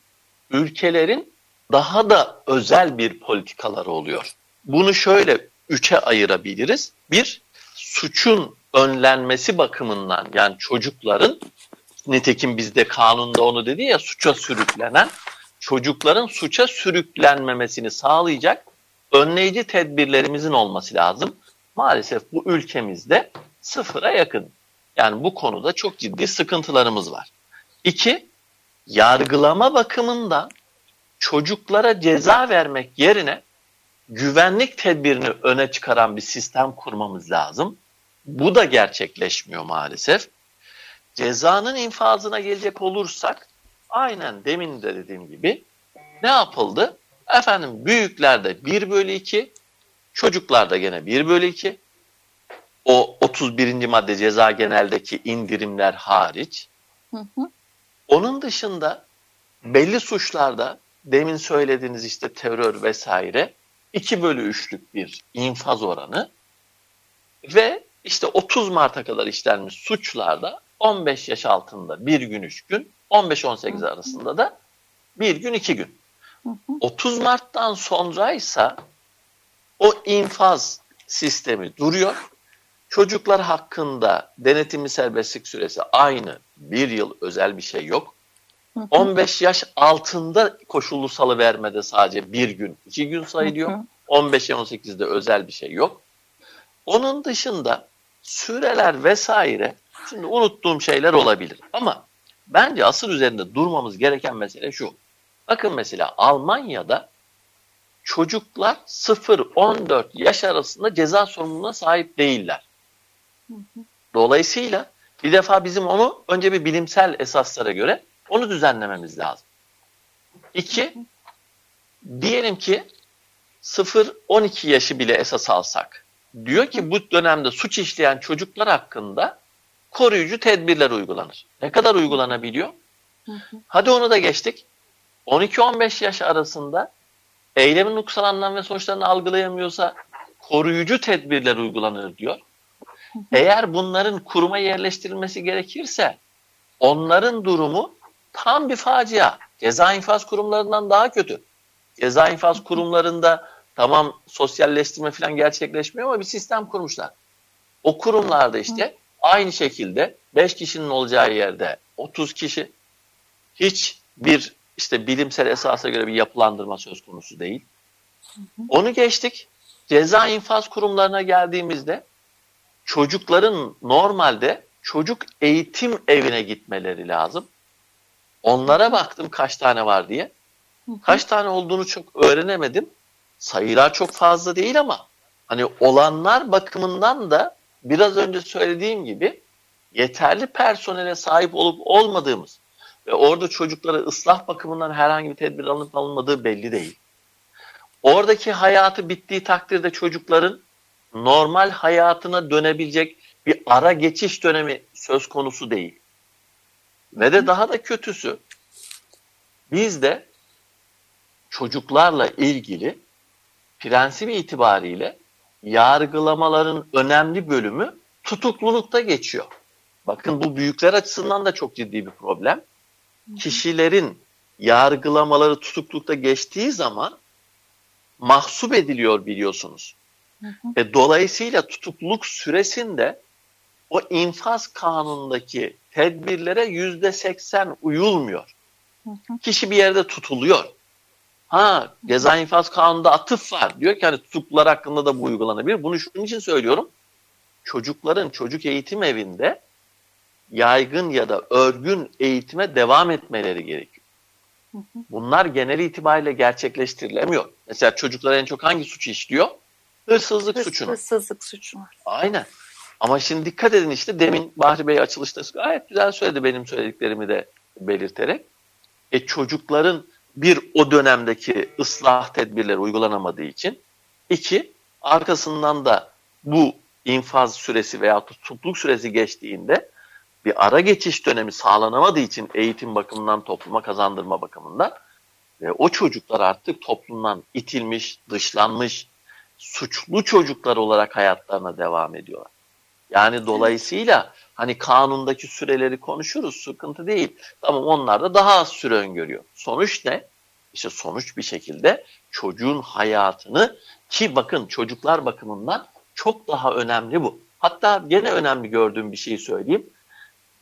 ülkelerin daha da özel bir politikaları oluyor. Bunu şöyle üçe ayırabiliriz. Bir, suçun önlenmesi bakımından yani çocukların nitekim bizde kanunda onu dedi ya suça sürüklenen çocukların suça sürüklenmemesini sağlayacak önleyici tedbirlerimizin olması lazım. Maalesef bu ülkemizde sıfıra yakın. Yani bu konuda çok ciddi sıkıntılarımız var. İki, yargılama bakımından çocuklara ceza vermek yerine güvenlik tedbirini öne çıkaran bir sistem kurmamız lazım. Bu da gerçekleşmiyor maalesef. Cezanın infazına gelecek olursak aynen demin de dediğim gibi ne yapıldı? Efendim büyüklerde 1 bölü 2, çocuklarda gene 1 bölü 2. O 31. madde ceza geneldeki indirimler hariç. Hı hı. Onun dışında belli suçlarda demin söylediğiniz işte terör vesaire 2 bölü 3'lük bir infaz oranı ve işte 30 Mart'a kadar işlenmiş suçlarda 15 yaş altında bir gün 3 gün 15-18 arasında da bir gün 2 gün. 30 Mart'tan sonraysa o infaz sistemi duruyor. Çocuklar hakkında denetimi serbestlik süresi aynı. Bir yıl özel bir şey yok. 15 yaş altında koşullu salı vermede sadece bir gün, iki gün sayılıyor. 15'e 18'de özel bir şey yok. Onun dışında süreler vesaire şimdi unuttuğum şeyler olabilir. Ama bence asıl üzerinde durmamız gereken mesele şu. Bakın mesela Almanya'da çocuklar 0-14 yaş arasında ceza sorumluluğuna sahip değiller. Dolayısıyla bir defa bizim onu önce bir bilimsel esaslara göre onu düzenlememiz lazım. İki, diyelim ki 0-12 yaşı bile esas alsak. Diyor ki bu dönemde suç işleyen çocuklar hakkında koruyucu tedbirler uygulanır. Ne kadar uygulanabiliyor? Hadi onu da geçtik. 12-15 yaş arasında eylemin nuksal anlam ve sonuçlarını algılayamıyorsa koruyucu tedbirler uygulanır diyor. Eğer bunların kuruma yerleştirilmesi gerekirse onların durumu tam bir facia. Ceza infaz kurumlarından daha kötü. Ceza infaz kurumlarında tamam sosyalleştirme falan gerçekleşmiyor ama bir sistem kurmuşlar. O kurumlarda işte aynı şekilde 5 kişinin olacağı yerde 30 kişi hiç bir işte bilimsel esasa göre bir yapılandırma söz konusu değil. Onu geçtik. Ceza infaz kurumlarına geldiğimizde çocukların normalde çocuk eğitim evine gitmeleri lazım. Onlara baktım kaç tane var diye. Kaç tane olduğunu çok öğrenemedim. Sayılar çok fazla değil ama hani olanlar bakımından da biraz önce söylediğim gibi yeterli personele sahip olup olmadığımız ve orada çocuklara ıslah bakımından herhangi bir tedbir alınıp alınmadığı belli değil. Oradaki hayatı bittiği takdirde çocukların normal hayatına dönebilecek bir ara geçiş dönemi söz konusu değil. Ve de daha da kötüsü biz de çocuklarla ilgili prensip itibariyle yargılamaların önemli bölümü tutuklulukta geçiyor. Bakın bu büyükler açısından da çok ciddi bir problem. Kişilerin yargılamaları tutuklukta geçtiği zaman mahsup ediliyor biliyorsunuz. Ve dolayısıyla tutukluluk süresinde o infaz kanunundaki tedbirlere yüzde seksen uyulmuyor. Kişi bir yerde tutuluyor. Ha ceza infaz kanununda atıf var. Diyor ki hani tutuklular hakkında da bu uygulanabilir. Bunu şunun için söylüyorum. Çocukların çocuk eğitim evinde yaygın ya da örgün eğitime devam etmeleri gerekiyor. Bunlar genel itibariyle gerçekleştirilemiyor. Mesela çocuklar en çok hangi suçu işliyor? Hırsızlık Hırs, suçunu. Hırsızlık suçunu. Aynen. Ama şimdi dikkat edin işte demin Bahri Bey açılışta gayet güzel söyledi benim söylediklerimi de belirterek. E çocukların bir o dönemdeki ıslah tedbirleri uygulanamadığı için iki arkasından da bu infaz süresi veya tutukluk süresi geçtiğinde bir ara geçiş dönemi sağlanamadığı için eğitim bakımından topluma kazandırma bakımından ve o çocuklar artık toplumdan itilmiş, dışlanmış, suçlu çocuklar olarak hayatlarına devam ediyorlar. Yani dolayısıyla hani kanundaki süreleri konuşuruz sıkıntı değil. Tamam onlar da daha az süre öngörüyor. Sonuç ne? İşte sonuç bir şekilde çocuğun hayatını ki bakın çocuklar bakımından çok daha önemli bu. Hatta gene önemli gördüğüm bir şeyi söyleyeyim.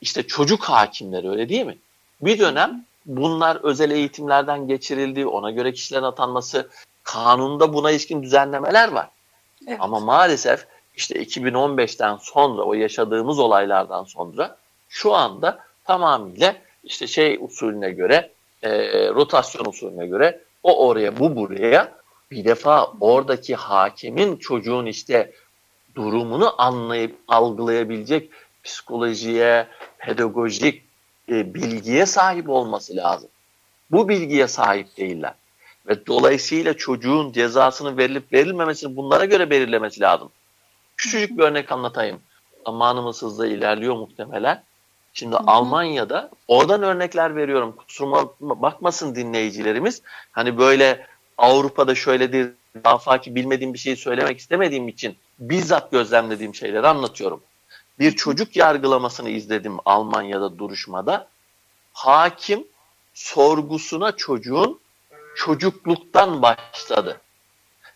İşte çocuk hakimleri öyle değil mi? Bir dönem bunlar özel eğitimlerden geçirildi, ona göre kişilerin atanması, kanunda buna ilişkin düzenlemeler var. Evet. Ama maalesef işte 2015'ten sonra o yaşadığımız olaylardan sonra şu anda tamamıyla işte şey usulüne göre e, rotasyon usulüne göre o oraya bu buraya bir defa oradaki hakemin çocuğun işte durumunu anlayıp algılayabilecek psikolojiye, pedagojik e, bilgiye sahip olması lazım. Bu bilgiye sahip değiller. Ve dolayısıyla çocuğun cezasının verilip verilmemesini bunlara göre belirlemesi lazım. Küçücük bir örnek anlatayım. Zamanımız hızla ilerliyor muhtemelen. Şimdi hı hı. Almanya'da oradan örnekler veriyorum. Kusuruma bakmasın dinleyicilerimiz. Hani böyle Avrupa'da şöyledir, daha farklı bilmediğim bir şeyi söylemek istemediğim için bizzat gözlemlediğim şeyleri anlatıyorum. Bir çocuk yargılamasını izledim Almanya'da duruşmada. Hakim sorgusuna çocuğun çocukluktan başladı.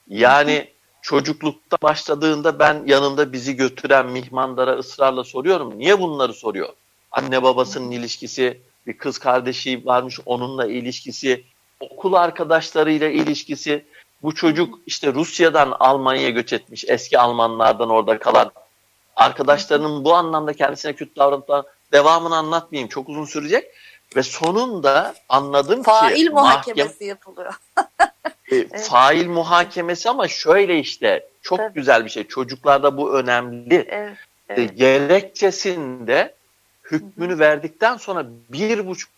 Yani çocuklukta başladığında ben yanımda bizi götüren mihmandara ısrarla soruyorum. Niye bunları soruyor? Anne babasının ilişkisi, bir kız kardeşi varmış onunla ilişkisi, okul arkadaşlarıyla ilişkisi. Bu çocuk işte Rusya'dan Almanya'ya göç etmiş, eski Almanlardan orada kalan. Arkadaşlarının bu anlamda kendisine kötü davranıp devamını anlatmayayım. Çok uzun sürecek. Ve sonunda anladım Fail ki... Fail muhakemesi mahkem, yapılıyor. e. Fail muhakemesi ama şöyle işte çok Tabii. güzel bir şey. Çocuklarda bu önemli. Evet. E, evet. Gerekçesinde hükmünü Hı-hı. verdikten sonra bir buçuk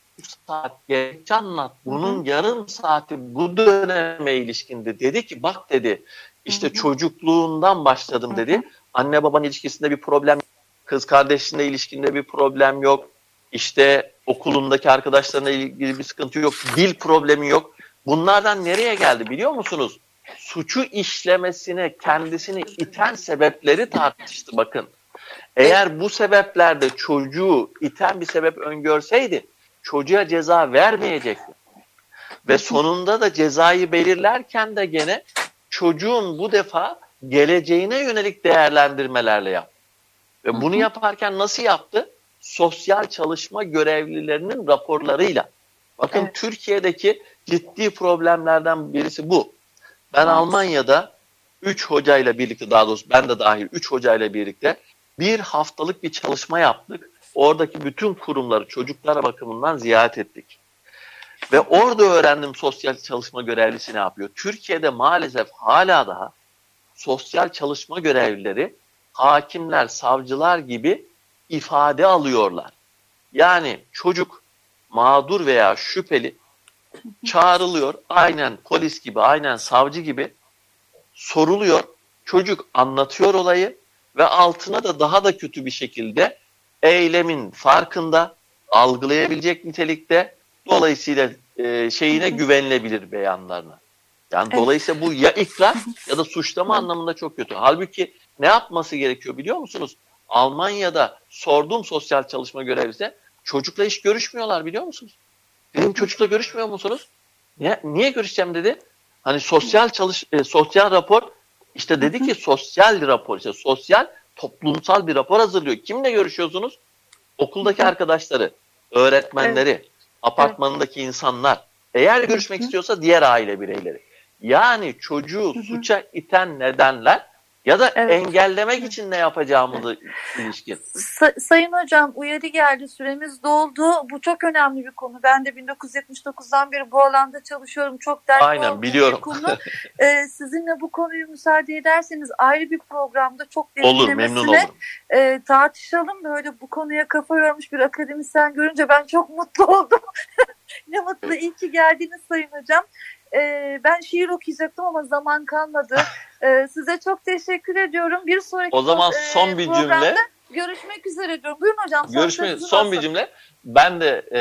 saat gerekçe anlat. Bunun Hı-hı. yarım saati bu döneme ilişkindi. Dedi ki bak dedi işte Hı-hı. çocukluğundan başladım dedi. Hı-hı. Anne babanın ilişkisinde bir problem kız kardeşinle ilişkinde bir problem yok. İşte okulundaki arkadaşlarına ilgili bir sıkıntı yok. Dil problemi yok. Bunlardan nereye geldi biliyor musunuz? Suçu işlemesine kendisini iten sebepleri tartıştı bakın. Eğer bu sebeplerde çocuğu iten bir sebep öngörseydi çocuğa ceza vermeyecekti. Ve sonunda da cezayı belirlerken de gene çocuğun bu defa geleceğine yönelik değerlendirmelerle yaptı. Ve bunu yaparken nasıl yaptı? Sosyal çalışma görevlilerinin raporlarıyla. Bakın evet. Türkiye'deki ciddi problemlerden birisi bu. Ben. Almanya'da 3 hocayla birlikte daha doğrusu ben de dahil 3 hocayla birlikte bir haftalık bir çalışma yaptık. Oradaki bütün kurumları çocuklara bakımından ziyaret ettik. Ve orada öğrendim sosyal çalışma görevlisi ne yapıyor. Türkiye'de maalesef hala daha sosyal çalışma görevlileri hakimler, savcılar gibi ifade alıyorlar. Yani çocuk mağdur veya şüpheli çağrılıyor. Aynen polis gibi, aynen savcı gibi soruluyor. Çocuk anlatıyor olayı ve altına da daha da kötü bir şekilde eylemin farkında, algılayabilecek nitelikte dolayısıyla e, şeyine güvenilebilir beyanlarına. Yani evet. dolayısıyla bu ya ikrar ya da suçlama anlamında çok kötü. Halbuki ne yapması gerekiyor biliyor musunuz? Almanya'da sorduğum sosyal çalışma görevlisine çocukla hiç görüşmüyorlar biliyor musunuz? Dedim çocukla görüşmüyor musunuz? Niye, niye görüşeceğim dedi. Hani sosyal çalış e, sosyal rapor işte dedi ki sosyal rapor işte sosyal toplumsal bir rapor hazırlıyor. Kimle görüşüyorsunuz? Okuldaki arkadaşları, öğretmenleri, evet. apartmanındaki insanlar. Eğer görüşmek istiyorsa diğer aile bireyleri. Yani çocuğu suça iten nedenler ya da evet. engellemek için ne yapacağımızı ilişkin. Sa Sayın Hocam uyarı geldi süremiz doldu. Bu çok önemli bir konu. Ben de 1979'dan beri bu alanda çalışıyorum. Çok dertli Aynen biliyorum. Bir konu. ee, sizinle bu konuyu müsaade ederseniz ayrı bir programda çok Olur memnun olurum. E, tartışalım. Böyle bu konuya kafa yormuş bir akademisyen görünce ben çok mutlu oldum. ne mutlu iyi ki geldiniz Sayın Hocam. E, ben şiir okuyacaktım ama zaman kalmadı. E, size çok teşekkür ediyorum. Bir sonraki O zaman son bir cümle. Görüşmek üzere diyorum. Buyurun hocam. Son Görüşmek son bir cümle. Ben de e,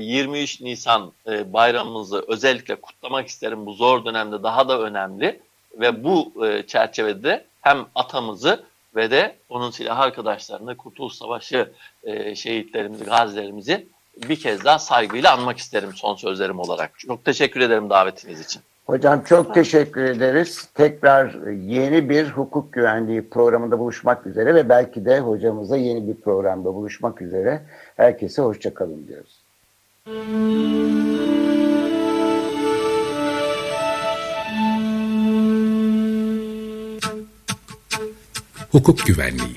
23 Nisan e, bayramımızı özellikle kutlamak isterim. Bu zor dönemde daha da önemli ve bu e, çerçevede hem atamızı ve de onun silah arkadaşlarını Kurtuluş Savaşı e, şehitlerimizi, gazilerimizi bir kez daha saygıyla anmak isterim son sözlerim olarak. Çok teşekkür ederim davetiniz için. Hocam çok teşekkür ederiz. Tekrar yeni bir hukuk güvenliği programında buluşmak üzere ve belki de hocamıza yeni bir programda buluşmak üzere. Herkese hoşçakalın diyoruz. Hukuk Güvenliği